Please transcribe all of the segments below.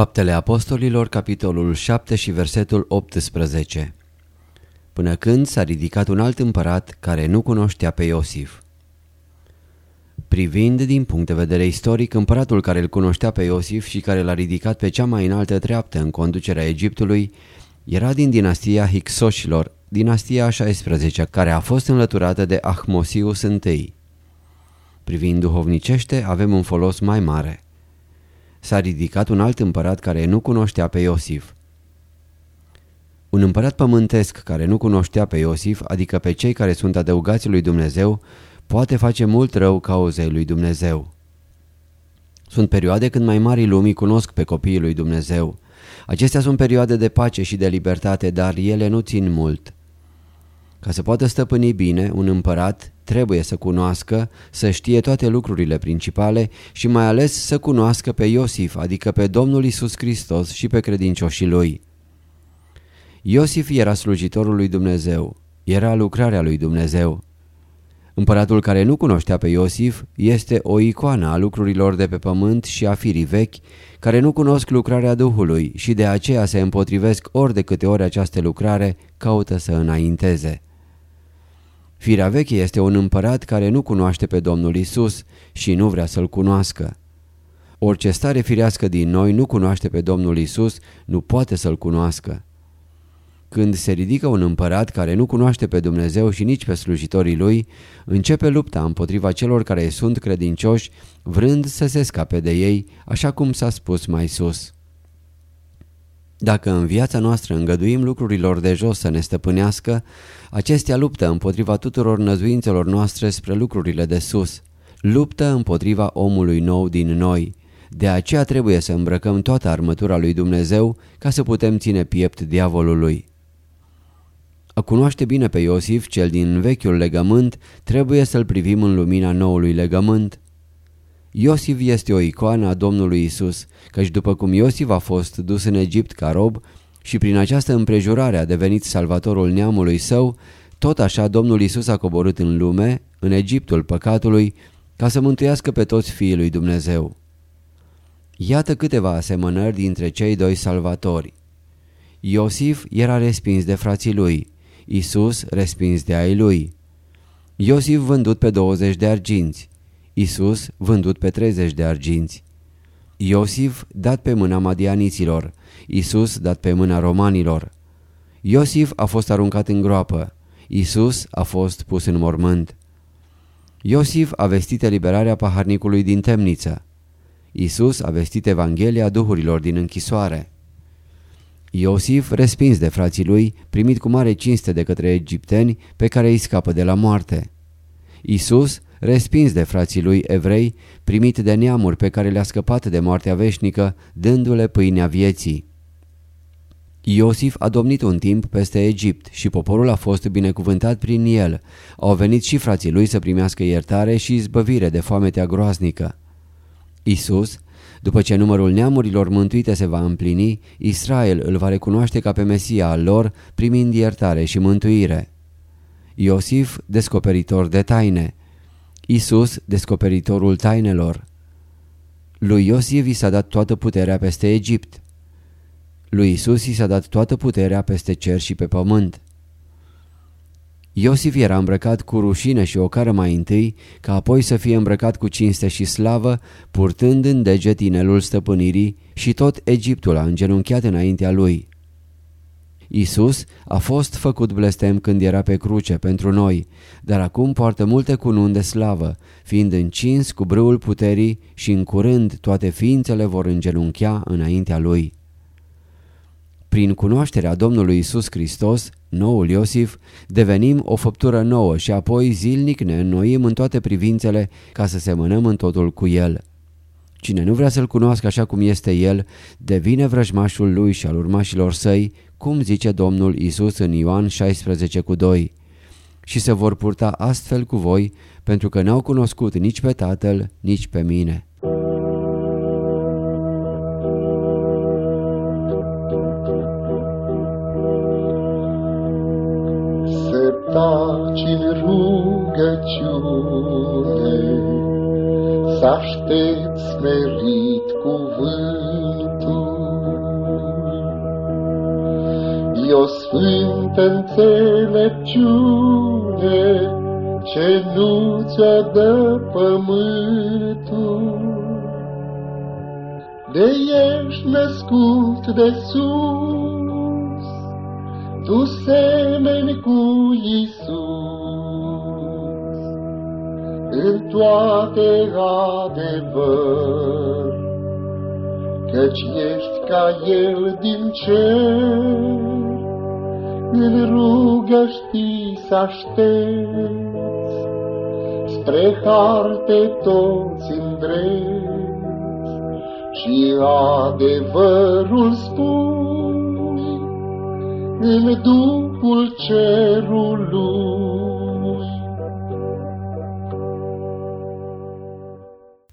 Faptele Apostolilor, capitolul 7 și versetul 18 Până când s-a ridicat un alt împărat care nu cunoștea pe Iosif. Privind din punct de vedere istoric, împăratul care îl cunoștea pe Iosif și care l-a ridicat pe cea mai înaltă treaptă în conducerea Egiptului, era din dinastia Hicsoșilor, dinastia a 16 care a fost înlăturată de Ahmosius I. Privind duhovnicește, avem un folos mai mare. S-a ridicat un alt împărat care nu cunoștea pe Iosif. Un împărat pământesc care nu cunoștea pe Iosif, adică pe cei care sunt adăugați lui Dumnezeu, poate face mult rău cauzei lui Dumnezeu. Sunt perioade când mai marii lumii cunosc pe copiii lui Dumnezeu. Acestea sunt perioade de pace și de libertate, dar ele nu țin mult. Ca să poată stăpâni bine, un împărat trebuie să cunoască, să știe toate lucrurile principale și mai ales să cunoască pe Iosif, adică pe Domnul Isus Hristos și pe credincioșii lui. Iosif era slujitorul lui Dumnezeu, era lucrarea lui Dumnezeu. Împăratul care nu cunoștea pe Iosif este o icoană a lucrurilor de pe pământ și a firii vechi, care nu cunosc lucrarea Duhului și de aceea se împotrivesc ori de câte ori această lucrare caută să înainteze. Firea veche este un împărat care nu cunoaște pe Domnul Isus și nu vrea să-L cunoască. Orice stare firească din noi nu cunoaște pe Domnul Isus, nu poate să-L cunoască. Când se ridică un împărat care nu cunoaște pe Dumnezeu și nici pe slujitorii lui, începe lupta împotriva celor care sunt credincioși, vrând să se scape de ei, așa cum s-a spus mai sus. Dacă în viața noastră îngăduim lucrurilor de jos să ne stăpânească, acestea luptă împotriva tuturor năzuințelor noastre spre lucrurile de sus. Luptă împotriva omului nou din noi. De aceea trebuie să îmbrăcăm toată armătura lui Dumnezeu ca să putem ține piept diavolului. A cunoaște bine pe Iosif, cel din vechiul legământ, trebuie să-l privim în lumina noului legământ. Iosif este o icoană a Domnului Isus, căci după cum Iosif a fost dus în Egipt ca rob și prin această împrejurare a devenit salvatorul neamului său, tot așa Domnul Isus a coborât în lume, în Egiptul păcatului, ca să mântuiască pe toți fiii lui Dumnezeu. Iată câteva asemănări dintre cei doi salvatori. Iosif era respins de frații lui, Isus respins de ai lui. Iosif vândut pe 20 de arginți, Isus vândut pe 30 de arginți. Iosif dat pe mâna madianiților, Isus dat pe mâna romanilor. Iosif a fost aruncat în groapă, Isus a fost pus în mormânt. Iosif a vestit eliberarea paharnicului din temniță. Isus a vestit Evanghelia duhurilor din închisoare. Iosif, respins de frații lui, primit cu mare cinste de către egipteni pe care îi scapă de la moarte. Isus, respins de frații lui evrei, primit de neamuri pe care le-a scăpat de moartea veșnică, dându-le pâinea vieții. Iosif a domnit un timp peste Egipt și poporul a fost binecuvântat prin el. Au venit și frații lui să primească iertare și izbăvire de foametea groaznică. Isus, după ce numărul neamurilor mântuite se va împlini, Israel îl va recunoaște ca pe Mesia al lor, primind iertare și mântuire. Iosif, descoperitor de taine. Isus, descoperitorul tainelor. Lui Iosif i s-a dat toată puterea peste Egipt. Lui Isus i s-a dat toată puterea peste cer și pe pământ. Iosif era îmbrăcat cu rușine și ocară mai întâi, ca apoi să fie îmbrăcat cu cinste și slavă, purtând în deget inelul stăpânirii și tot Egiptul a îngenunchiat înaintea lui. Isus a fost făcut blestem când era pe cruce pentru noi, dar acum poartă multe cununi de slavă, fiind încins cu brâul puterii și în curând toate ființele vor îngenunchea înaintea lui. Prin cunoașterea Domnului Isus Hristos, noul Iosif, devenim o făptură nouă și apoi zilnic ne înnoim în toate privințele ca să semănăm în totul cu El. Cine nu vrea să-L cunoască așa cum este El, devine vrăjmașul Lui și al urmașilor săi, cum zice Domnul Isus în Ioan 16 cu 2. Și se vor purta astfel cu voi, pentru că n-au cunoscut nici pe Tatăl, nici pe mine. taci în rugăciune, Să aștepți sfântă înțelepciune, Ce nu ți-o dă pământul. De ești născut de sus, tu semeni cu Isus în toate adevăr, căci ești ca El din cer, în rugă știi să aștepți, spre harte toți îndreți, și adevărul spun în Duhul cerului.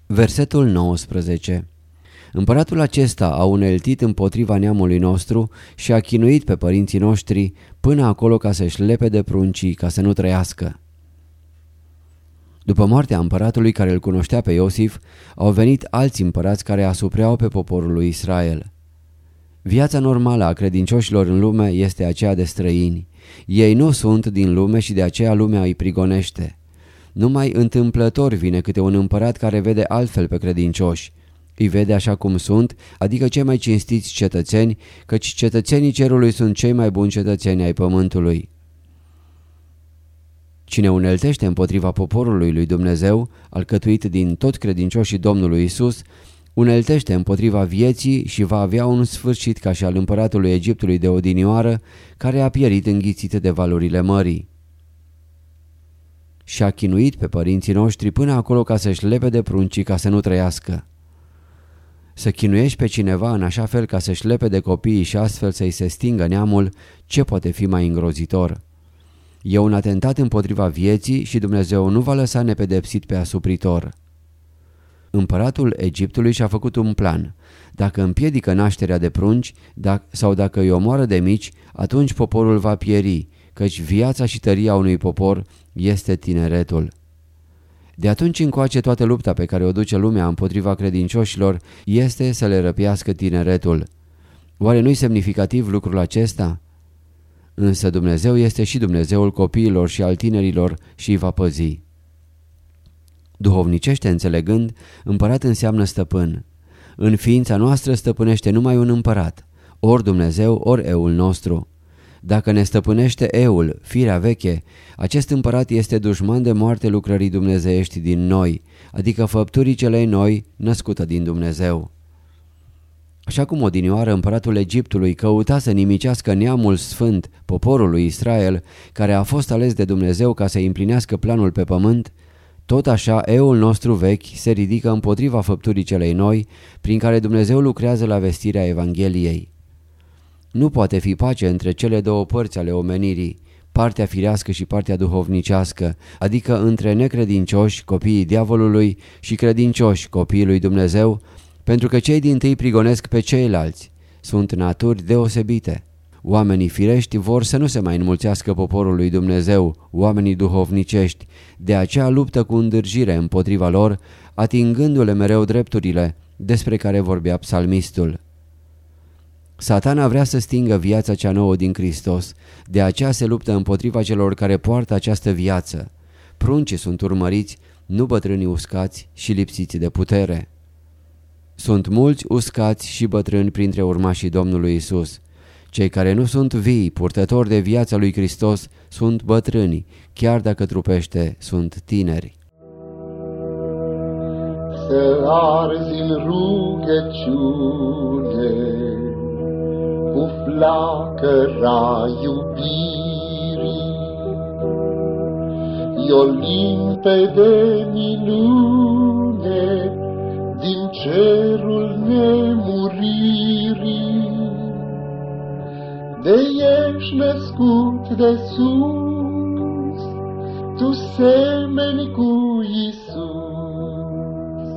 Versetul 19 Împăratul acesta a uneltit împotriva neamului nostru și a chinuit pe părinții noștri până acolo ca să-și lepe de pruncii ca să nu trăiască. După moartea împăratului care îl cunoștea pe Iosif, au venit alți împărați care asupreau pe poporul lui Israel. Viața normală a credincioșilor în lume este aceea de străini. Ei nu sunt din lume și de aceea lumea îi prigonește. Numai întâmplător vine câte un împărat care vede altfel pe credincioși. Îi vede așa cum sunt, adică cei mai cinstiți cetățeni, căci cetățenii cerului sunt cei mai buni cetățeni ai pământului. Cine uneltește împotriva poporului lui Dumnezeu, alcătuit din tot credincioșii Domnului Isus, uneltește împotriva vieții și va avea un sfârșit ca și al împăratului Egiptului de odinioară, care a pierit înghițit de valurile mării. Și a chinuit pe părinții noștri până acolo ca să-și lepe de pruncii ca să nu trăiască. Să chinuiești pe cineva în așa fel ca să-și lepe de copiii și astfel să-i se stingă neamul, ce poate fi mai îngrozitor? E un atentat împotriva vieții și Dumnezeu nu va lăsa nepedepsit pe asupritor. Împăratul Egiptului și-a făcut un plan. Dacă împiedică nașterea de prunci dacă, sau dacă îi omoară de mici, atunci poporul va pieri, căci viața și tăria unui popor este tineretul. De atunci încoace toată lupta pe care o duce lumea împotriva credincioșilor este să le răpiască tineretul. Oare nu-i semnificativ lucrul acesta? Însă Dumnezeu este și Dumnezeul copiilor și al tinerilor și îi va păzi. Duhovnicește înțelegând, împărat înseamnă stăpân. În ființa noastră stăpânește numai un împărat, ori Dumnezeu, ori eul nostru. Dacă ne stăpânește eul, firea veche, acest împărat este dușman de moarte lucrării dumnezeiești din noi, adică făpturii celei noi născută din Dumnezeu. Așa cum odinioară împăratul Egiptului căuta să nimicească neamul sfânt, poporul lui Israel, care a fost ales de Dumnezeu ca să împlinească planul pe pământ, tot așa, eul nostru vechi se ridică împotriva făpturii celei noi, prin care Dumnezeu lucrează la vestirea Evangheliei. Nu poate fi pace între cele două părți ale omenirii, partea firească și partea duhovnicească, adică între necredincioși, copiii diavolului, și credincioși, copiii lui Dumnezeu, pentru că cei din tâi prigonesc pe ceilalți. Sunt naturi deosebite. Oamenii firești vor să nu se mai înmulțească poporul lui Dumnezeu, oamenii duhovnicești, de aceea luptă cu îndârjire împotriva lor, atingându-le mereu drepturile despre care vorbea psalmistul. Satana vrea să stingă viața cea nouă din Hristos, de aceea se luptă împotriva celor care poartă această viață. Pruncii sunt urmăriți, nu bătrânii uscați și lipsiți de putere. Sunt mulți uscați și bătrâni printre urmașii Domnului Isus. Cei care nu sunt vii, purtători de viața lui Hristos, sunt bătrâni, chiar dacă trupește sunt tineri. Să arzi în rugăciune cu flacăra iubirii, E o limpede minune din cerul nemuririi. De ești născut de sus, tu semeni cu Isus,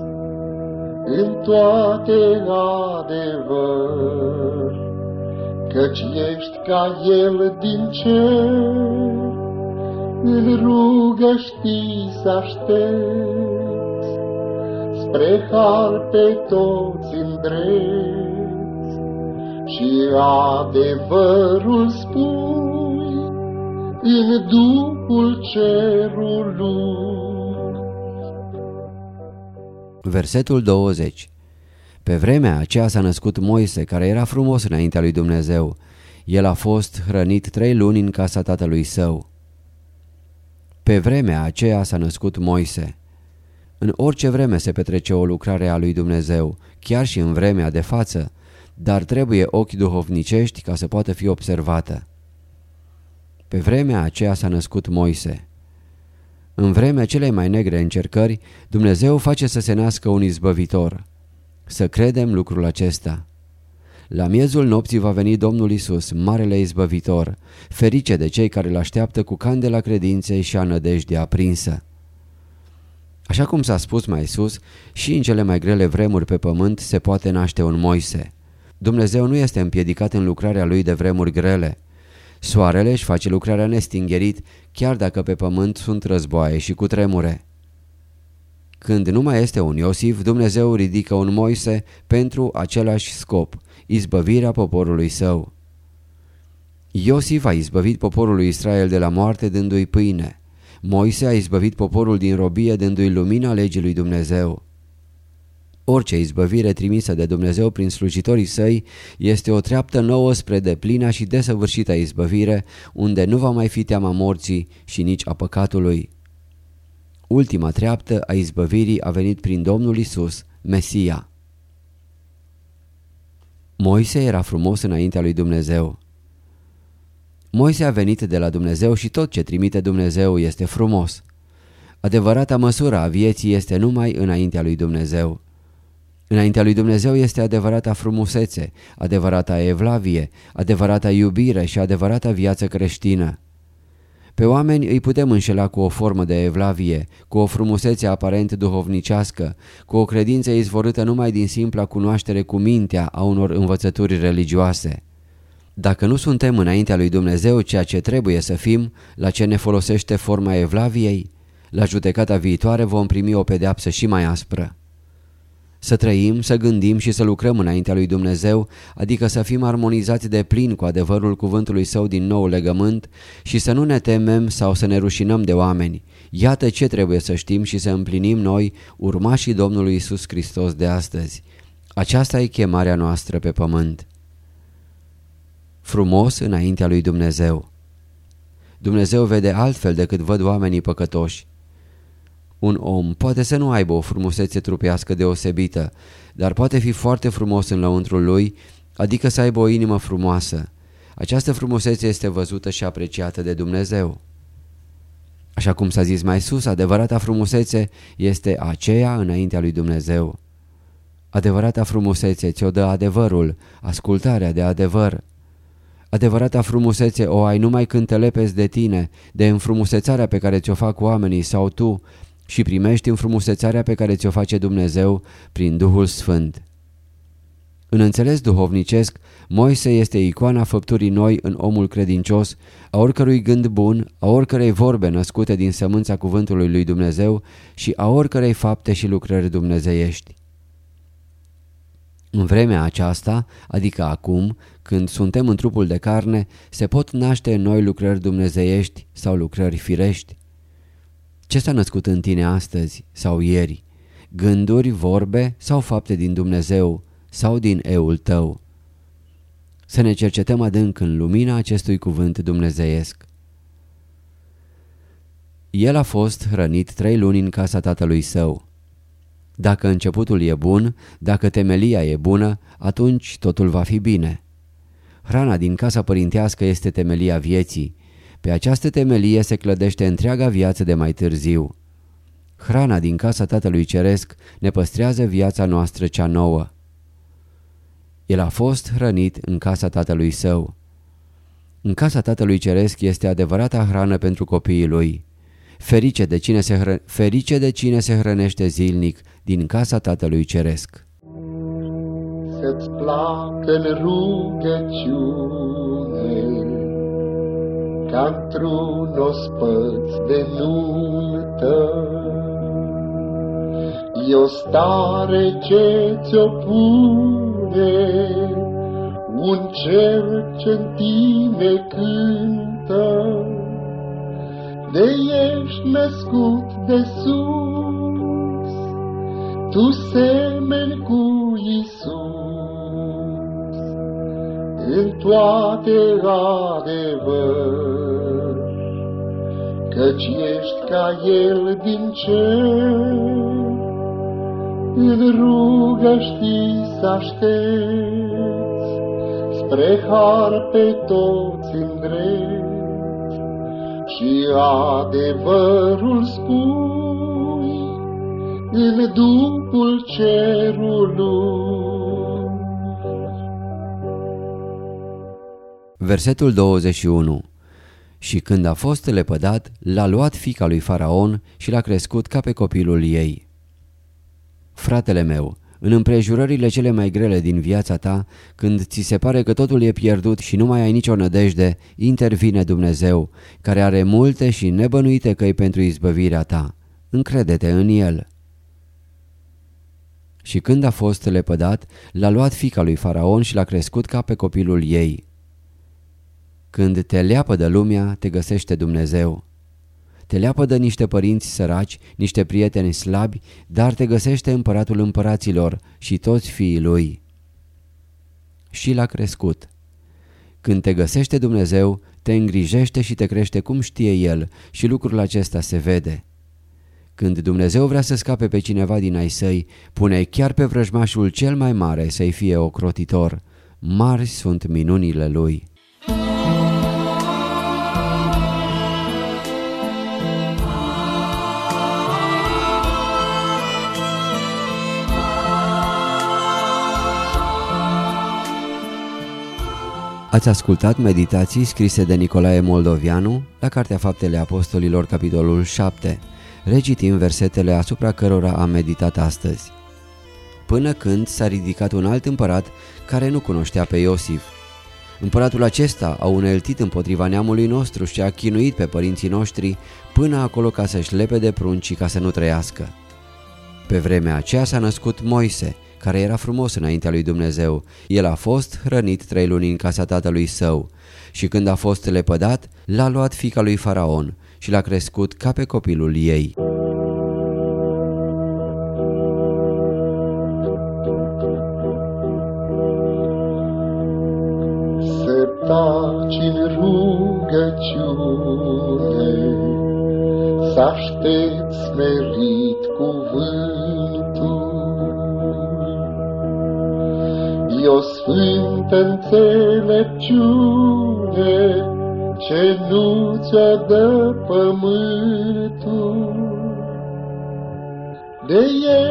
în toate adevăr, căci ești ca El din cer, în rugă știi să aștepți, spre har pe toți îndrept și adevărul spui în Duhul cerului. Versetul 20 Pe vremea aceea s-a născut Moise, care era frumos înaintea lui Dumnezeu. El a fost hrănit trei luni în casa tatălui său. Pe vremea aceea s-a născut Moise. În orice vreme se petrece o lucrare a lui Dumnezeu, chiar și în vremea de față, dar trebuie ochi duhovnicești ca să poată fi observată. Pe vremea aceea s-a născut Moise. În vremea celei mai negre încercări, Dumnezeu face să se nască un izbăvitor. Să credem lucrul acesta. La miezul nopții va veni Domnul Isus, Marele Izbăvitor, ferice de cei care îl așteaptă cu candela credinței și a nădejdii aprinsă. Așa cum s-a spus mai sus, și în cele mai grele vremuri pe pământ se poate naște un Moise. Dumnezeu nu este împiedicat în lucrarea lui de vremuri grele. Soarele își face lucrarea nestingherit, chiar dacă pe pământ sunt războaie și cu tremure. Când nu mai este un Iosif, Dumnezeu ridică un Moise pentru același scop, izbăvirea poporului său. Iosif a izbăvit poporul lui Israel de la moarte dându-i pâine. Moise a izbăvit poporul din robie dându-i lumina legii lui Dumnezeu. Orice izbăvire trimisă de Dumnezeu prin slujitorii săi este o treaptă nouă spre deplina și desăvârșită izbăvire, unde nu va mai fi teama morții și nici a păcatului. Ultima treaptă a izbăvirii a venit prin Domnul Isus, Mesia. Moise era frumos înaintea lui Dumnezeu. Moise a venit de la Dumnezeu și tot ce trimite Dumnezeu este frumos. Adevărata măsură a vieții este numai înaintea lui Dumnezeu. Înaintea lui Dumnezeu este adevărata frumusețe, adevărata evlavie, adevărata iubire și adevărata viață creștină. Pe oameni îi putem înșela cu o formă de evlavie, cu o frumusețe aparent duhovnicească, cu o credință izvorâtă numai din simpla cunoaștere cu mintea a unor învățături religioase. Dacă nu suntem înaintea lui Dumnezeu ceea ce trebuie să fim, la ce ne folosește forma evlaviei? La judecata viitoare vom primi o pedeapsă și mai aspră. Să trăim, să gândim și să lucrăm înaintea lui Dumnezeu, adică să fim armonizați de plin cu adevărul cuvântului său din nou legământ și să nu ne temem sau să ne rușinăm de oameni. Iată ce trebuie să știm și să împlinim noi, urmașii Domnului Isus Hristos de astăzi. Aceasta e chemarea noastră pe pământ. Frumos înaintea lui Dumnezeu. Dumnezeu vede altfel decât văd oamenii păcătoși. Un om poate să nu aibă o frumusețe trupească deosebită, dar poate fi foarte frumos în lăuntrul lui, adică să aibă o inimă frumoasă. Această frumusețe este văzută și apreciată de Dumnezeu. Așa cum s-a zis mai sus, adevărata frumusețe este aceea înaintea lui Dumnezeu. Adevărata frumusețe ți-o dă adevărul, ascultarea de adevăr. Adevărata frumusețe o ai numai când te lepezi de tine, de înfrumusețarea pe care ți-o fac oamenii sau tu, și primești înfrumusețarea pe care ți-o face Dumnezeu prin Duhul Sfânt. În înțeles duhovnicesc, Moise este icoana făpturii noi în omul credincios, a oricărui gând bun, a oricărei vorbe născute din sămânța cuvântului lui Dumnezeu și a oricărei fapte și lucrări dumnezeiești. În vremea aceasta, adică acum, când suntem în trupul de carne, se pot naște în noi lucrări dumnezeiești sau lucrări firești. Ce s-a născut în tine astăzi sau ieri? Gânduri, vorbe sau fapte din Dumnezeu sau din eul tău? Să ne cercetăm adânc în lumina acestui cuvânt dumnezeiesc. El a fost hrănit trei luni în casa tatălui său. Dacă începutul e bun, dacă temelia e bună, atunci totul va fi bine. Hrana din casa părintească este temelia vieții. Pe această temelie se clădește întreaga viață de mai târziu. Hrana din casa Tatălui Ceresc ne păstrează viața noastră cea nouă. El a fost hrănit în casa Tatălui Său. În casa Tatălui Ceresc este adevărata hrană pentru copiii lui. Ferice de cine se, hră... Ferice de cine se hrănește zilnic din casa Tatălui Ceresc. Să-ți placă în rugăciune ca într-un ospăț de nuntă. E o stare ce ți-o pune, un cer ce-n tine cântă, de ești născut de sus, tu semeni cu Isus. În toate adevăr, căci ești ca El din cer, în rugă știi să aștepți, spre har pe toți îndrept și adevărul spui în dupul cerului. Versetul 21 Și când a fost lepădat, l-a luat fica lui Faraon și l-a crescut ca pe copilul ei. Fratele meu, în împrejurările cele mai grele din viața ta, când ți se pare că totul e pierdut și nu mai ai nicio nădejde, intervine Dumnezeu, care are multe și nebănuite căi pentru izbăvirea ta. Încrede-te în El. Și când a fost lepădat, l-a luat fica lui Faraon și l-a crescut ca pe copilul ei. Când te leapă de lumea, te găsește Dumnezeu. Te leapă de niște părinți săraci, niște prieteni slabi, dar te găsește împăratul împăraților și toți fiii lui. Și l-a crescut. Când te găsește Dumnezeu, te îngrijește și te crește cum știe El și lucrul acesta se vede. Când Dumnezeu vrea să scape pe cineva din ai săi, pune chiar pe vrăjmașul cel mai mare să-i fie ocrotitor. Mari sunt minunile Lui. Ați ascultat meditații scrise de Nicolae Moldovianu la Cartea Faptele Apostolilor, capitolul 7. Recitim versetele asupra cărora am meditat astăzi. Până când s-a ridicat un alt împărat care nu cunoștea pe Iosif. Împăratul acesta a uneltit împotriva neamului nostru și a chinuit pe părinții noștri până acolo ca să-și lepe de prunci ca să nu trăiască. Pe vremea aceea s-a născut Moise, care era frumos înaintea lui Dumnezeu. El a fost hrănit trei luni în casa tatălui său și când a fost lepădat, l-a luat fica lui Faraon și l-a crescut ca pe copilul ei. Să taci în rugăciune, să aștepți merit cuvântul, sfântă înțelepciune ce nu ți-o dă pământul. De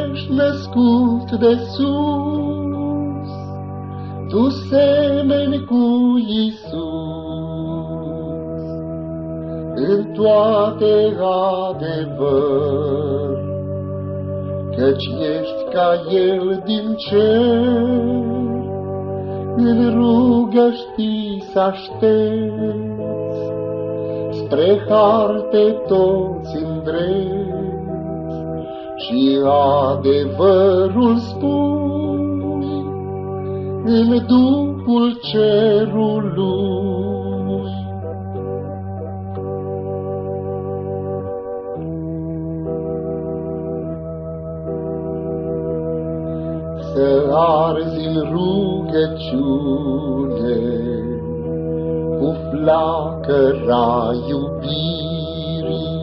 ești născut de sus, tu semeni cu Isus. În toate adevăr, căci ești ca El din cer, în rugă știi să aștepți, spre har pe toți îndreți, și adevărul spui în Duhul cerului. Să arzi în rugăciune cu flacăra iubirii,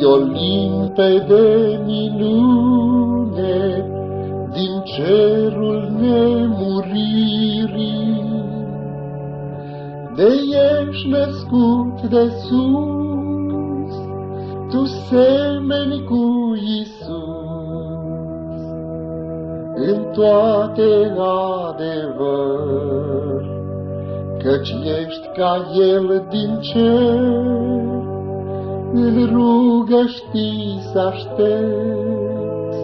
E o limpede minune din cerul nemuririi. De ești născut de sus, tu semeni cu Isus, în toate adevăr, căci ești ca El din cer, în rugă știi să aștepți,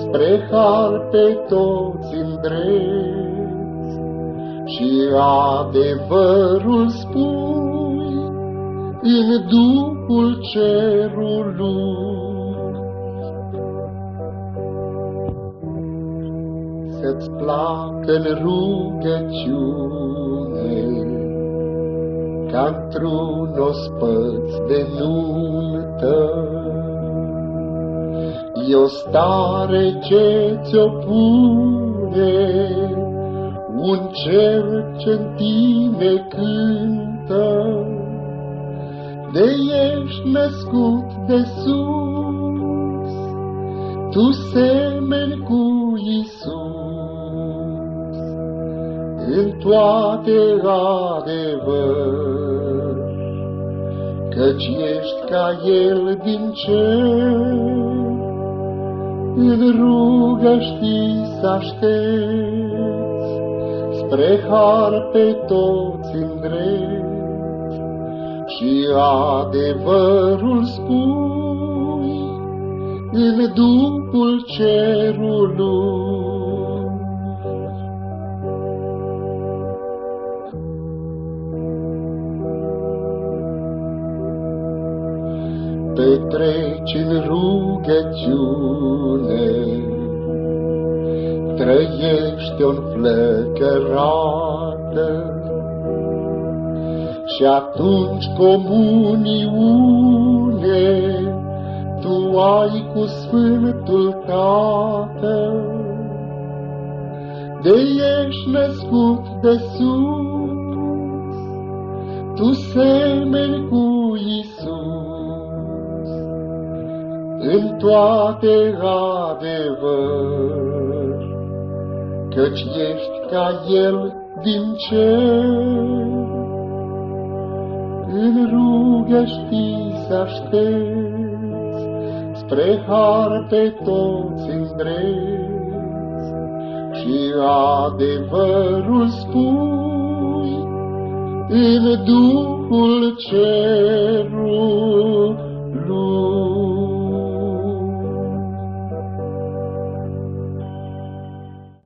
spre har pe toți îndreți, și adevărul spui în Duhul cerului. Să-ți placă în rugăciune, ca într-un ospăț de nuntă. E o stare ce ți-o pune, un cer ce-n tine cântă. De ești născut de sus, tu semeni cu Isus, în toate adevăr, căci ești ca El din cer, în rugă știi să aștepți, spre har pe toți îndreți, și adevărul spui în Duhul cerului. Petreci în rugăciune, trăiește-o înflăcărată, și atunci comuniune tu ai cu Sfântul Tatăl. De ești născut de sus, tu semeni cu Isus, în toate adevăr, căci ești ca El din cer. În rugă știi să aștepți, spre har pe toți îndreți, și adevărul spui în Duhul cerului.